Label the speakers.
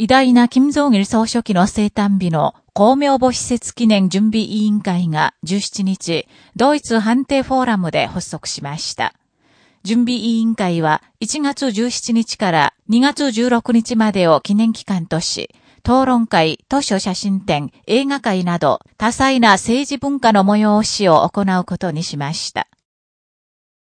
Speaker 1: 偉大な金正義総書記の生誕日の公明母施設記念準備委員会が17日、ドイツ判定フォーラムで発足しました。準備委員会は1月17日から2月16日までを記念期間とし、討論会、図書写真展、映画会など多彩な政治文化の催しを行うことにしました。